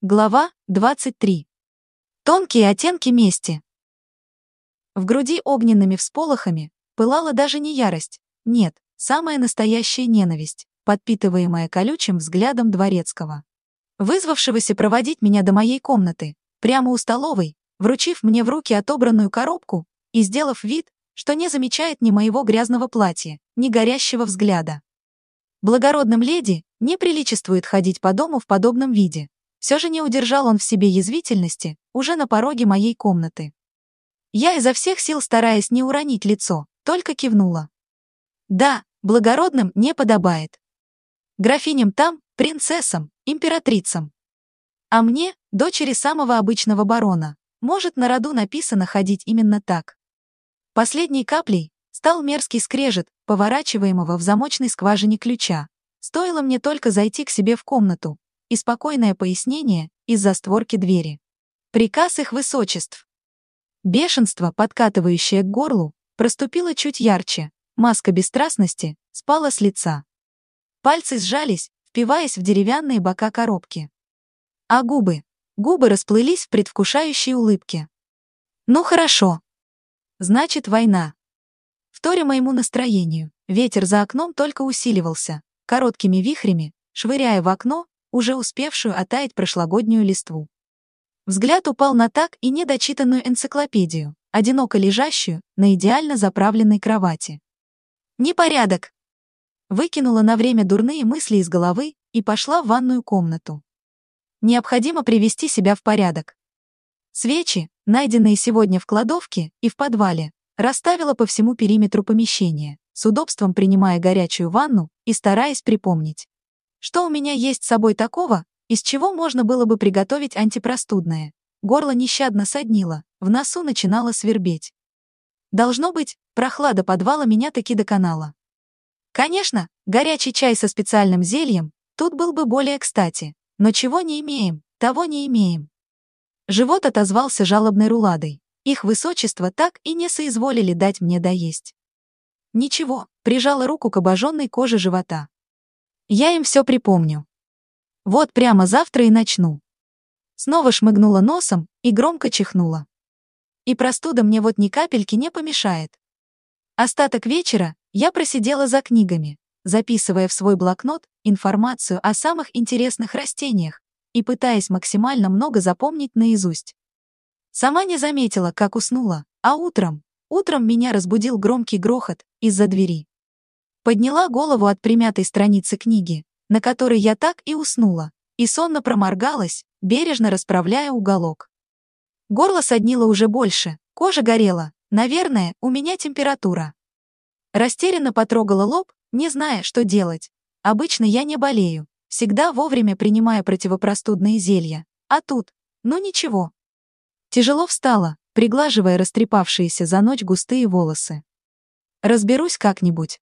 Глава 23. Тонкие оттенки мести. В груди огненными всполохами пылала даже не ярость, нет, самая настоящая ненависть, подпитываемая колючим взглядом дворецкого. Вызвавшегося проводить меня до моей комнаты, прямо у столовой, вручив мне в руки отобранную коробку и сделав вид, что не замечает ни моего грязного платья, ни горящего взгляда. Благородным леди не приличествует ходить по дому в подобном виде. Все же не удержал он в себе язвительности, уже на пороге моей комнаты. Я изо всех сил, стараясь не уронить лицо, только кивнула. Да, благородным не подобает. Графиням там, принцессам, императрицам. А мне, дочери самого обычного барона, может на роду написано ходить именно так. Последней каплей стал мерзкий скрежет, поворачиваемого в замочной скважине ключа. Стоило мне только зайти к себе в комнату, и спокойное пояснение из-за створки двери. Приказ их высочеств. Бешенство, подкатывающее к горлу, проступило чуть ярче, маска бесстрастности спала с лица. Пальцы сжались, впиваясь в деревянные бока коробки. А губы? Губы расплылись в предвкушающей улыбке. Ну хорошо. Значит, война. Вторя моему настроению, ветер за окном только усиливался, короткими вихрями, швыряя в окно уже успевшую оттаять прошлогоднюю листву. Взгляд упал на так и недочитанную энциклопедию, одиноко лежащую на идеально заправленной кровати. «Непорядок!» Выкинула на время дурные мысли из головы и пошла в ванную комнату. Необходимо привести себя в порядок. Свечи, найденные сегодня в кладовке и в подвале, Расставила по всему периметру помещения, с удобством принимая горячую ванну и стараясь припомнить. Что у меня есть с собой такого, из чего можно было бы приготовить антипростудное? Горло нещадно соднило, в носу начинало свербеть. Должно быть, прохлада подвала меня таки доконала. Конечно, горячий чай со специальным зельем тут был бы более кстати, но чего не имеем, того не имеем. Живот отозвался жалобной руладой. Их высочество так и не соизволили дать мне доесть. Ничего, прижала руку к обожженной коже живота. Я им все припомню. Вот прямо завтра и начну. Снова шмыгнула носом и громко чихнула. И простуда мне вот ни капельки не помешает. Остаток вечера я просидела за книгами, записывая в свой блокнот информацию о самых интересных растениях и пытаясь максимально много запомнить наизусть. Сама не заметила, как уснула, а утром, утром меня разбудил громкий грохот из-за двери. Подняла голову от примятой страницы книги, на которой я так и уснула, и сонно проморгалась, бережно расправляя уголок. Горло соднило уже больше, кожа горела, наверное, у меня температура. Растерянно потрогала лоб, не зная, что делать. Обычно я не болею, всегда вовремя принимая противопростудные зелья. А тут, ну ничего, Тяжело встала, приглаживая растрепавшиеся за ночь густые волосы. Разберусь как-нибудь.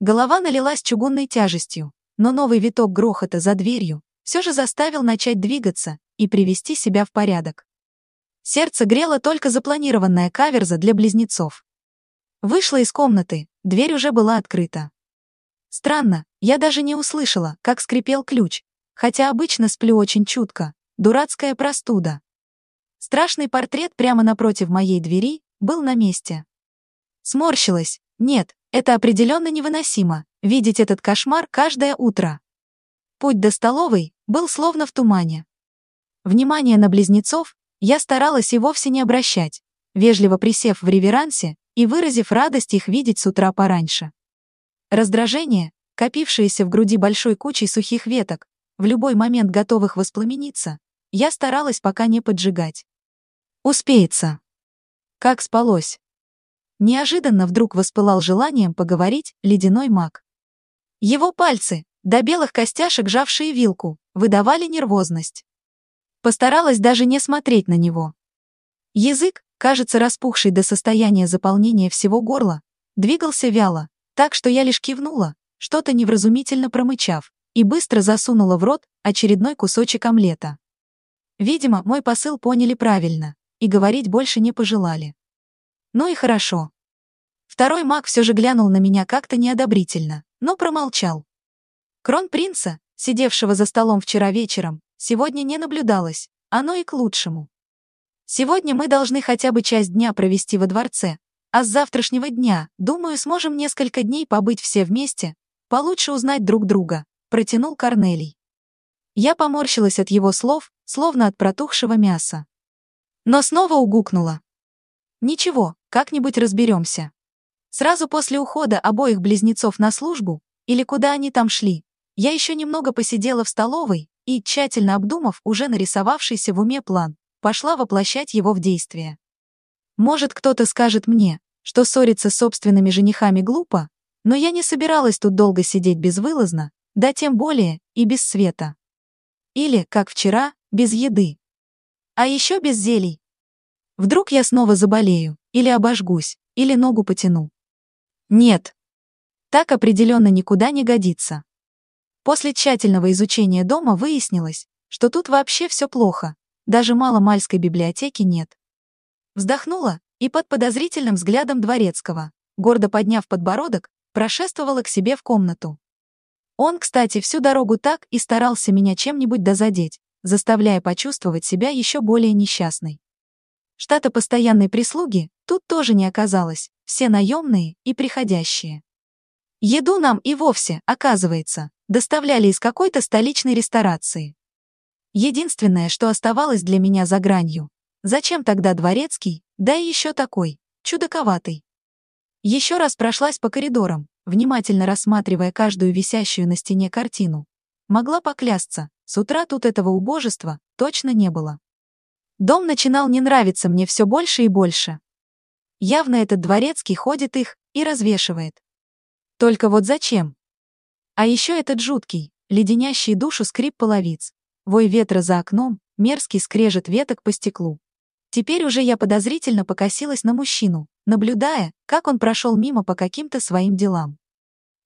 Голова налилась чугунной тяжестью, но новый виток грохота за дверью все же заставил начать двигаться и привести себя в порядок. Сердце грело только запланированная каверза для близнецов. Вышла из комнаты, дверь уже была открыта. Странно, я даже не услышала, как скрипел ключ, хотя обычно сплю очень чутко, дурацкая простуда. Страшный портрет прямо напротив моей двери был на месте. Сморщилась. Нет, это определенно невыносимо, видеть этот кошмар каждое утро. Путь до столовой был словно в тумане. Внимание на близнецов я старалась и вовсе не обращать, вежливо присев в реверансе и выразив радость их видеть с утра пораньше. Раздражение, копившееся в груди большой кучей сухих веток, в любой момент готовых воспламениться, я старалась пока не поджигать. Успеется. Как спалось. Неожиданно вдруг воспылал желанием поговорить ледяной маг. Его пальцы, до белых костяшек жавшие вилку, выдавали нервозность. Постаралась даже не смотреть на него. Язык, кажется распухший до состояния заполнения всего горла, двигался вяло, так что я лишь кивнула, что-то невразумительно промычав, и быстро засунула в рот очередной кусочек омлета. Видимо, мой посыл поняли правильно и говорить больше не пожелали. Ну и хорошо. Второй маг все же глянул на меня как-то неодобрительно, но промолчал. Кронпринца, сидевшего за столом вчера вечером, сегодня не наблюдалось, оно и к лучшему. Сегодня мы должны хотя бы часть дня провести во дворце, а с завтрашнего дня, думаю, сможем несколько дней побыть все вместе, получше узнать друг друга, протянул Корнелий. Я поморщилась от его слов, словно от протухшего мяса. Но снова угукнула. Ничего, как-нибудь разберемся. Сразу после ухода обоих близнецов на службу, или куда они там шли, я еще немного посидела в столовой и, тщательно обдумав уже нарисовавшийся в уме план, пошла воплощать его в действие. Может, кто-то скажет мне, что ссориться с собственными женихами глупо, но я не собиралась тут долго сидеть безвылазно, да тем более и без света. Или, как вчера, без еды. А еще без зелий. Вдруг я снова заболею, или обожгусь, или ногу потяну. Нет. Так определенно никуда не годится. После тщательного изучения дома выяснилось, что тут вообще все плохо, даже маломальской библиотеки нет. Вздохнула и под подозрительным взглядом дворецкого, гордо подняв подбородок, прошествовала к себе в комнату. Он, кстати, всю дорогу так и старался меня чем-нибудь дозадеть, заставляя почувствовать себя еще более несчастной. Штата постоянной прислуги тут тоже не оказалось, все наемные и приходящие. Еду нам и вовсе, оказывается, доставляли из какой-то столичной ресторации. Единственное, что оставалось для меня за гранью. Зачем тогда дворецкий, да и еще такой, чудаковатый? Еще раз прошлась по коридорам, внимательно рассматривая каждую висящую на стене картину. Могла поклясться, с утра тут этого убожества точно не было. Дом начинал не нравиться мне все больше и больше. Явно этот дворецкий ходит их и развешивает. Только вот зачем? А еще этот жуткий, леденящий душу скрип половиц, вой ветра за окном, мерзкий скрежет веток по стеклу. Теперь уже я подозрительно покосилась на мужчину, наблюдая, как он прошел мимо по каким-то своим делам.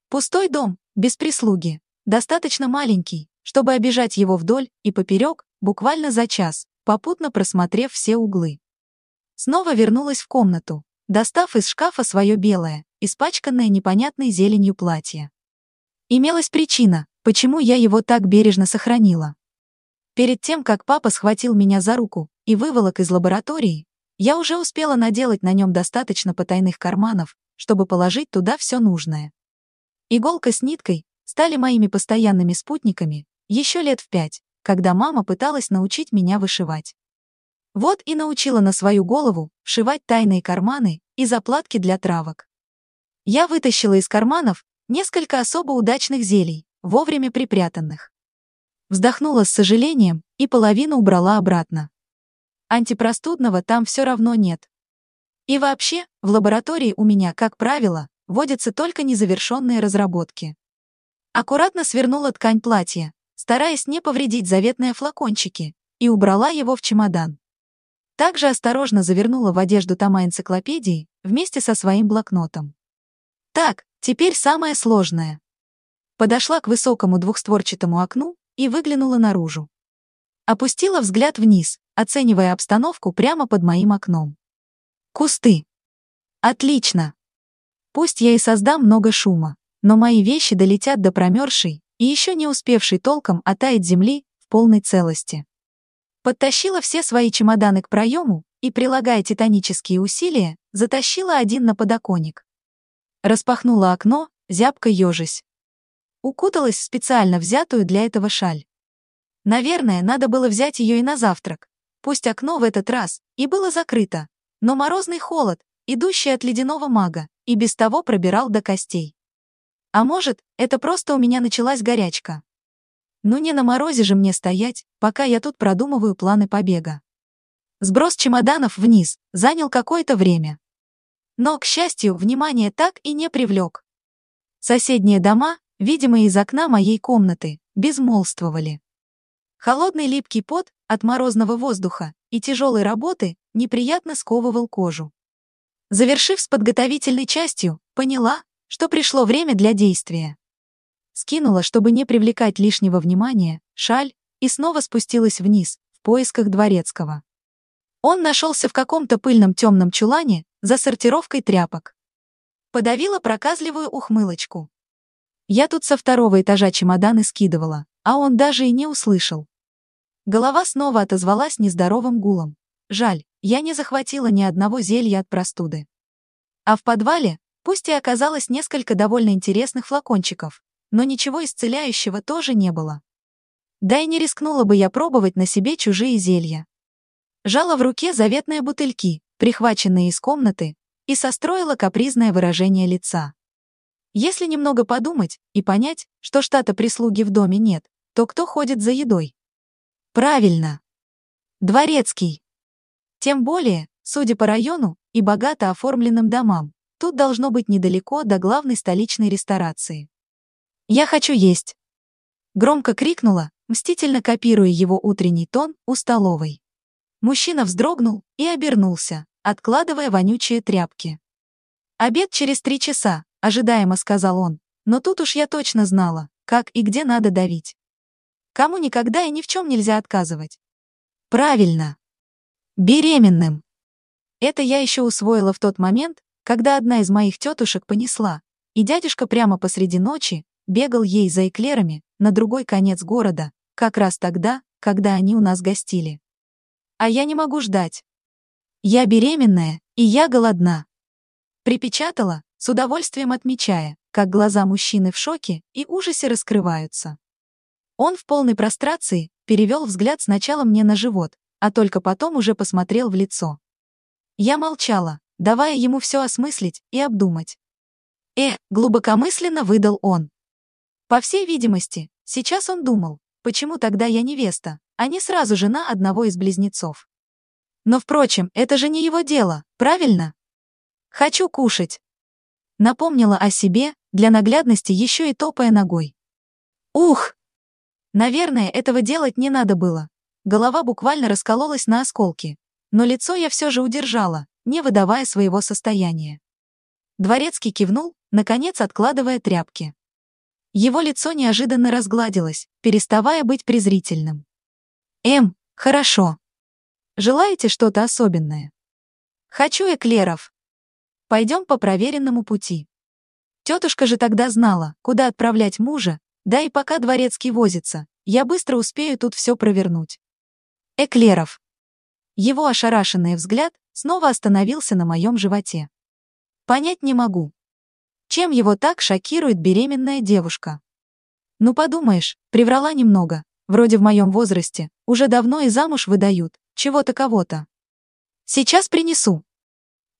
Пустой дом, без прислуги, достаточно маленький, чтобы обижать его вдоль и поперек, буквально за час, попутно просмотрев все углы. Снова вернулась в комнату, достав из шкафа свое белое, испачканное непонятной зеленью платье. Имелась причина, почему я его так бережно сохранила. Перед тем, как папа схватил меня за руку и выволок из лаборатории, я уже успела наделать на нем достаточно потайных карманов, чтобы положить туда все нужное. Иголка с ниткой стали моими постоянными спутниками еще лет в пять, когда мама пыталась научить меня вышивать. Вот и научила на свою голову вшивать тайные карманы и заплатки для травок. Я вытащила из карманов несколько особо удачных зелий, вовремя припрятанных. Вздохнула с сожалением и половину убрала обратно. Антипростудного там все равно нет. И вообще, в лаборатории у меня, как правило, водятся только незавершенные разработки. Аккуратно свернула ткань платья, стараясь не повредить заветные флакончики, и убрала его в чемодан. Также осторожно завернула в одежду тома энциклопедии вместе со своим блокнотом. Так, теперь самое сложное. Подошла к высокому двухстворчатому окну и выглянула наружу. Опустила взгляд вниз, оценивая обстановку прямо под моим окном. Кусты. Отлично. Пусть я и создам много шума, но мои вещи долетят до промерзшей и еще не успевшей толком оттаять земли в полной целости. Подтащила все свои чемоданы к проему и, прилагая титанические усилия, затащила один на подоконник. Распахнула окно, зябко ежись. Укуталась в специально взятую для этого шаль. Наверное, надо было взять ее и на завтрак. Пусть окно в этот раз и было закрыто, но морозный холод, идущий от ледяного мага, и без того пробирал до костей. А может, это просто у меня началась горячка. Ну не на морозе же мне стоять, пока я тут продумываю планы побега. Сброс чемоданов вниз занял какое-то время. Но, к счастью, внимание так и не привлек. Соседние дома, видимо из окна моей комнаты, безмолвствовали. Холодный липкий пот от морозного воздуха и тяжелой работы неприятно сковывал кожу. Завершив с подготовительной частью, поняла, что пришло время для действия. Скинула, чтобы не привлекать лишнего внимания, шаль и снова спустилась вниз, в поисках дворецкого. Он нашелся в каком-то пыльном темном чулане за сортировкой тряпок. Подавила проказливую ухмылочку. Я тут со второго этажа чемоданы скидывала, а он даже и не услышал. Голова снова отозвалась нездоровым гулом. Жаль, я не захватила ни одного зелья от простуды. А в подвале, пусть и оказалось несколько довольно интересных флакончиков, но ничего исцеляющего тоже не было. Да и не рискнула бы я пробовать на себе чужие зелья. Жала в руке заветные бутыльки, прихваченные из комнаты, и состроила капризное выражение лица. Если немного подумать и понять, что штата прислуги в доме нет, то кто ходит за едой? Правильно. Дворецкий. Тем более, судя по району и богато оформленным домам, тут должно быть недалеко до главной столичной ресторации. «Я хочу есть!» Громко крикнула, мстительно копируя его утренний тон у столовой. Мужчина вздрогнул и обернулся, откладывая вонючие тряпки. «Обед через три часа», — ожидаемо сказал он, но тут уж я точно знала, как и где надо давить. Кому никогда и ни в чем нельзя отказывать. Правильно. Беременным. Это я еще усвоила в тот момент, когда одна из моих тетушек понесла, и дядюшка прямо посреди ночи бегал ей за эклерами на другой конец города, как раз тогда, когда они у нас гостили. А я не могу ждать. Я беременная, и я голодна. Припечатала, с удовольствием отмечая, как глаза мужчины в шоке и ужасе раскрываются. Он в полной прострации перевел взгляд сначала мне на живот, а только потом уже посмотрел в лицо. Я молчала, давая ему все осмыслить и обдумать. «Э», — глубокомысленно выдал он. По всей видимости, сейчас он думал, почему тогда я невеста, а не сразу жена одного из близнецов. Но, впрочем, это же не его дело, правильно? Хочу кушать. Напомнила о себе, для наглядности еще и топая ногой. Ух! Наверное, этого делать не надо было. Голова буквально раскололась на осколки. Но лицо я все же удержала, не выдавая своего состояния. Дворецкий кивнул, наконец откладывая тряпки. Его лицо неожиданно разгладилось, переставая быть презрительным. «Эм, хорошо. Желаете что-то особенное?» «Хочу эклеров. Пойдем по проверенному пути». Тетушка же тогда знала, куда отправлять мужа, да и пока дворецкий возится, я быстро успею тут все провернуть. Эклеров. Его ошарашенный взгляд снова остановился на моем животе. Понять не могу. Чем его так шокирует беременная девушка? Ну подумаешь, приврала немного, вроде в моем возрасте, уже давно и замуж выдают, чего-то кого-то. Сейчас принесу.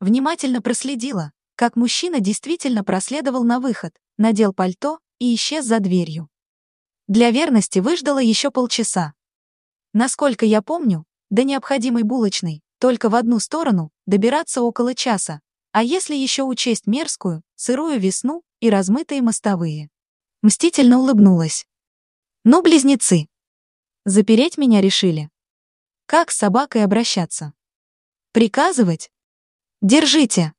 Внимательно проследила, как мужчина действительно проследовал на выход, надел пальто и исчез за дверью. Для верности выждала еще полчаса. Насколько я помню, до необходимой булочной, только в одну сторону, добираться около часа, а если еще учесть мерзкую, сырую весну и размытые мостовые. Мстительно улыбнулась. Ну, близнецы. Запереть меня решили. Как с собакой обращаться? Приказывать? Держите.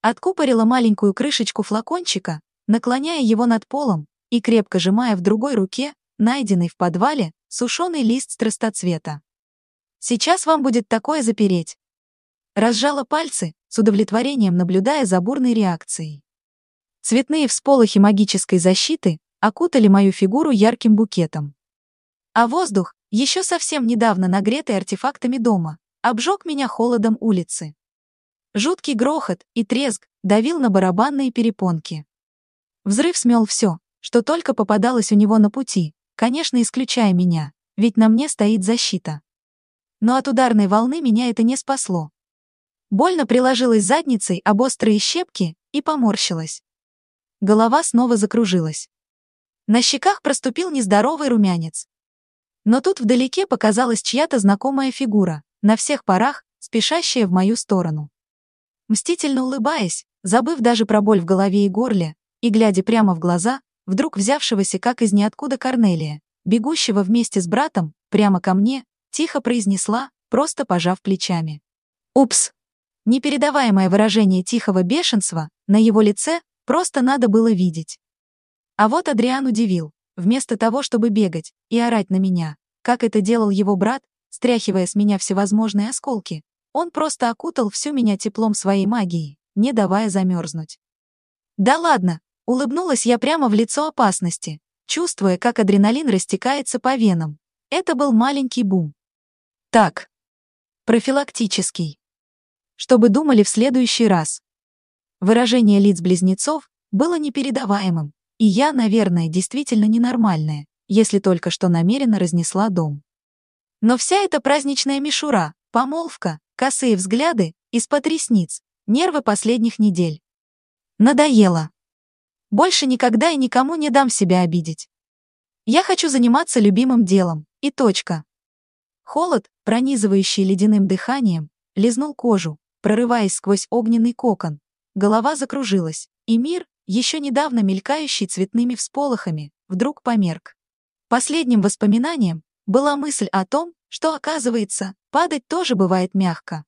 Откупорила маленькую крышечку флакончика, наклоняя его над полом и крепко сжимая в другой руке найденный в подвале сушеный лист страстоцвета. Сейчас вам будет такое запереть. Разжала пальцы, с удовлетворением наблюдая за бурной реакцией. Цветные всполохи магической защиты окутали мою фигуру ярким букетом. А воздух, еще совсем недавно нагретый артефактами дома, обжег меня холодом улицы. Жуткий грохот и треск давил на барабанные перепонки. Взрыв смел все, что только попадалось у него на пути, конечно, исключая меня, ведь на мне стоит защита. Но от ударной волны меня это не спасло. Больно приложилась задницей об острые щепки и поморщилась. Голова снова закружилась. На щеках проступил нездоровый румянец. Но тут вдалеке показалась чья-то знакомая фигура, на всех парах, спешащая в мою сторону. Мстительно улыбаясь, забыв даже про боль в голове и горле, и, глядя прямо в глаза, вдруг взявшегося как из ниоткуда Корнелия, бегущего вместе с братом, прямо ко мне, тихо произнесла, просто пожав плечами. «Упс!» Непередаваемое выражение тихого бешенства на его лице просто надо было видеть. А вот Адриан удивил, вместо того, чтобы бегать и орать на меня, как это делал его брат, стряхивая с меня всевозможные осколки, он просто окутал всю меня теплом своей магии, не давая замерзнуть. «Да ладно, Улыбнулась я прямо в лицо опасности, чувствуя, как адреналин растекается по венам, Это был маленький бум. Так. Профилактический. Чтобы думали в следующий раз. Выражение лиц близнецов было непередаваемым, и я, наверное, действительно ненормальная, если только что намеренно разнесла дом. Но вся эта праздничная мишура, помолвка, косые взгляды, из-под ресниц, нервы последних недель. Надоело. Больше никогда и никому не дам себя обидеть. Я хочу заниматься любимым делом, и точка. Холод, пронизывающий ледяным дыханием, лизнул кожу, прорываясь сквозь огненный кокон. Голова закружилась, и мир, еще недавно мелькающий цветными всполохами, вдруг померк. Последним воспоминанием была мысль о том, что, оказывается, падать тоже бывает мягко.